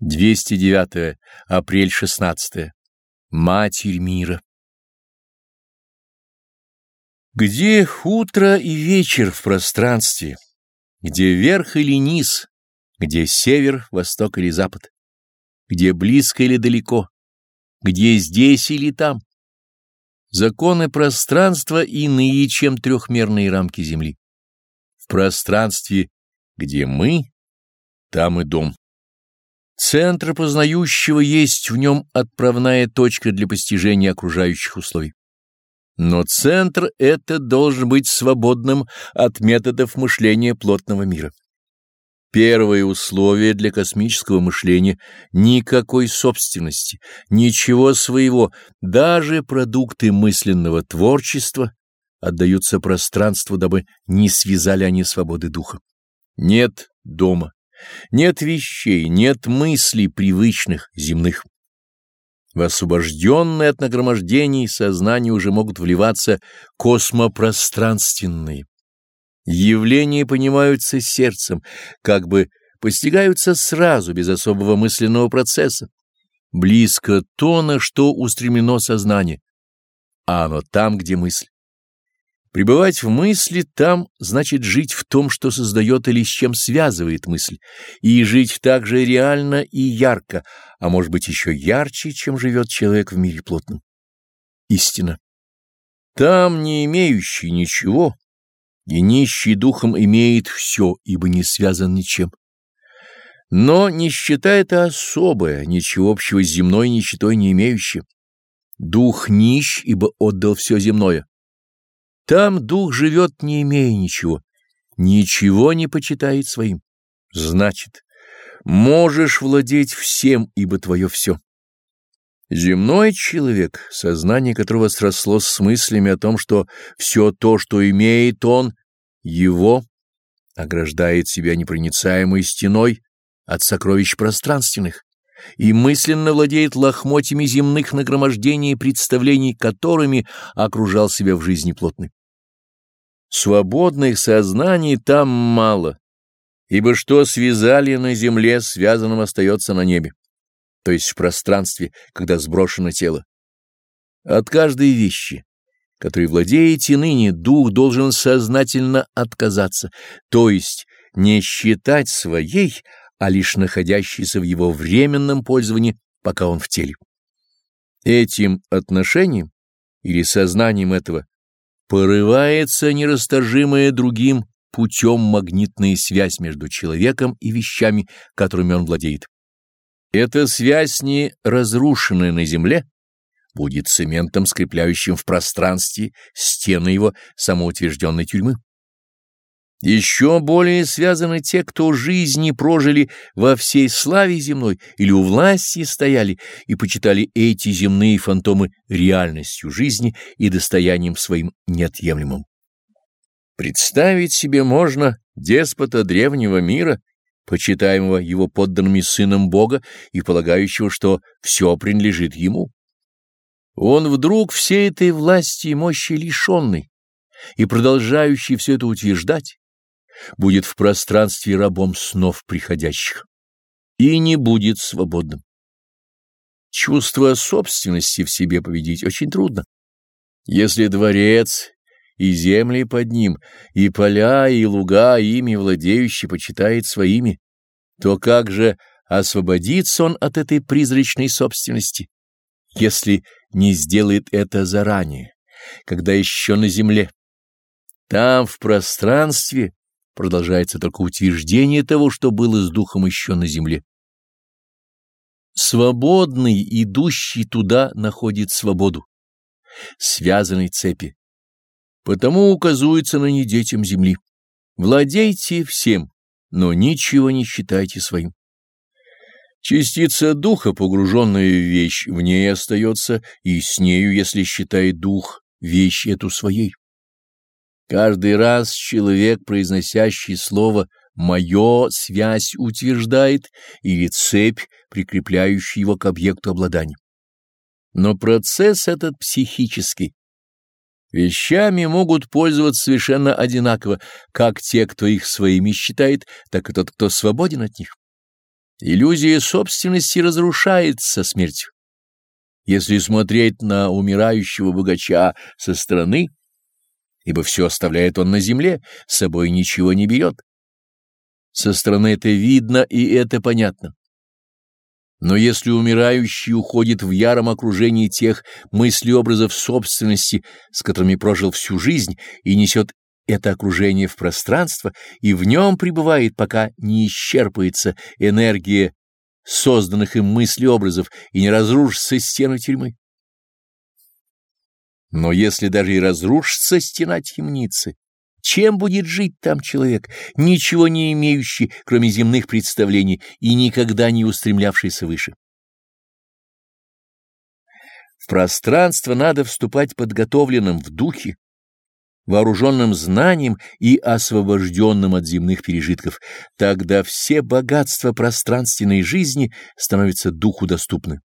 209 апрель 16 Матерь мира. Где утро и вечер в пространстве, где верх или низ, где север, восток или запад, где близко или далеко, где здесь или там. Законы пространства иные, чем трехмерные рамки Земли. В пространстве, где мы, там и дом. Центр познающего есть в нем отправная точка для постижения окружающих условий. Но центр это должен быть свободным от методов мышления плотного мира. Первое условие для космического мышления — никакой собственности, ничего своего, даже продукты мысленного творчества отдаются пространству, дабы не связали они свободы духа. Нет дома, нет вещей, нет мыслей привычных, земных. В освобожденное от нагромождений сознание уже могут вливаться космопространственные. Явления понимаются сердцем, как бы постигаются сразу, без особого мысленного процесса. Близко то, на что устремлено сознание, а оно там, где мысль. Пребывать в мысли там значит жить в том, что создает или с чем связывает мысль, и жить так же реально и ярко, а может быть еще ярче, чем живет человек в мире плотном. Истина. Там не имеющий ничего, и нищий духом имеет все, ибо не связан ничем. Но нищета — это особое, ничего общего с земной нищетой не имеющее. Дух нищ, ибо отдал все земное. Там дух живет, не имея ничего, ничего не почитает своим. Значит, можешь владеть всем, ибо твое все. Земной человек, сознание которого сросло с мыслями о том, что все то, что имеет он, его, ограждает себя непроницаемой стеной от сокровищ пространственных и мысленно владеет лохмотьями земных нагромождений и представлений, которыми окружал себя в жизни плотной. Свободных сознаний там мало, ибо что связали на земле, связанным остается на небе, то есть в пространстве, когда сброшено тело. От каждой вещи, которой владеете ныне, дух должен сознательно отказаться, то есть не считать своей, а лишь находящейся в его временном пользовании, пока он в теле. Этим отношением или сознанием этого порывается нерасторжимая другим путем магнитная связь между человеком и вещами, которыми он владеет. Эта связь, не разрушенная на земле, будет цементом, скрепляющим в пространстве стены его самоутвержденной тюрьмы. Еще более связаны те, кто жизни прожили во всей славе земной или у власти стояли и почитали эти земные фантомы реальностью жизни и достоянием своим неотъемлемым. Представить себе можно деспота древнего мира, почитаемого его подданными сыном Бога и полагающего, что все принадлежит ему. Он вдруг всей этой власти и мощи лишенный и продолжающий все это утверждать, будет в пространстве рабом снов приходящих и не будет свободным. Чувство собственности в себе победить очень трудно. Если дворец и земли под ним, и поля, и луга, ими владеющий почитает своими, то как же освободится он от этой призрачной собственности, если не сделает это заранее, когда еще на земле? Там, в пространстве, продолжается только утверждение того, что было с духом еще на земле. Свободный, идущий туда, находит свободу, связанной цепи. Потому указывается на не детям земли. Владейте всем, но ничего не считайте своим. Частица духа, погруженная в вещь, в ней остается, и с нею, если считает дух, вещь эту своей. Каждый раз человек, произносящий слово «моё», связь утверждает или цепь, прикрепляющая его к объекту обладания. Но процесс этот психический. Вещами могут пользоваться совершенно одинаково, как те, кто их своими считает, так и тот, кто свободен от них. Иллюзия собственности разрушается смертью. Если смотреть на умирающего богача со стороны, ибо все оставляет он на земле, с собой ничего не берет. Со стороны это видно и это понятно. Но если умирающий уходит в яром окружении тех мыслеобразов собственности, с которыми прожил всю жизнь, и несет это окружение в пространство, и в нем пребывает, пока не исчерпается энергия созданных им мыслеобразов и не разрушится стены тюрьмы. Но если даже и разрушится стена темницы, чем будет жить там человек, ничего не имеющий, кроме земных представлений, и никогда не устремлявшийся выше? В пространство надо вступать подготовленным в духе, вооруженным знанием и освобожденным от земных пережитков. Тогда все богатства пространственной жизни становятся духу доступны.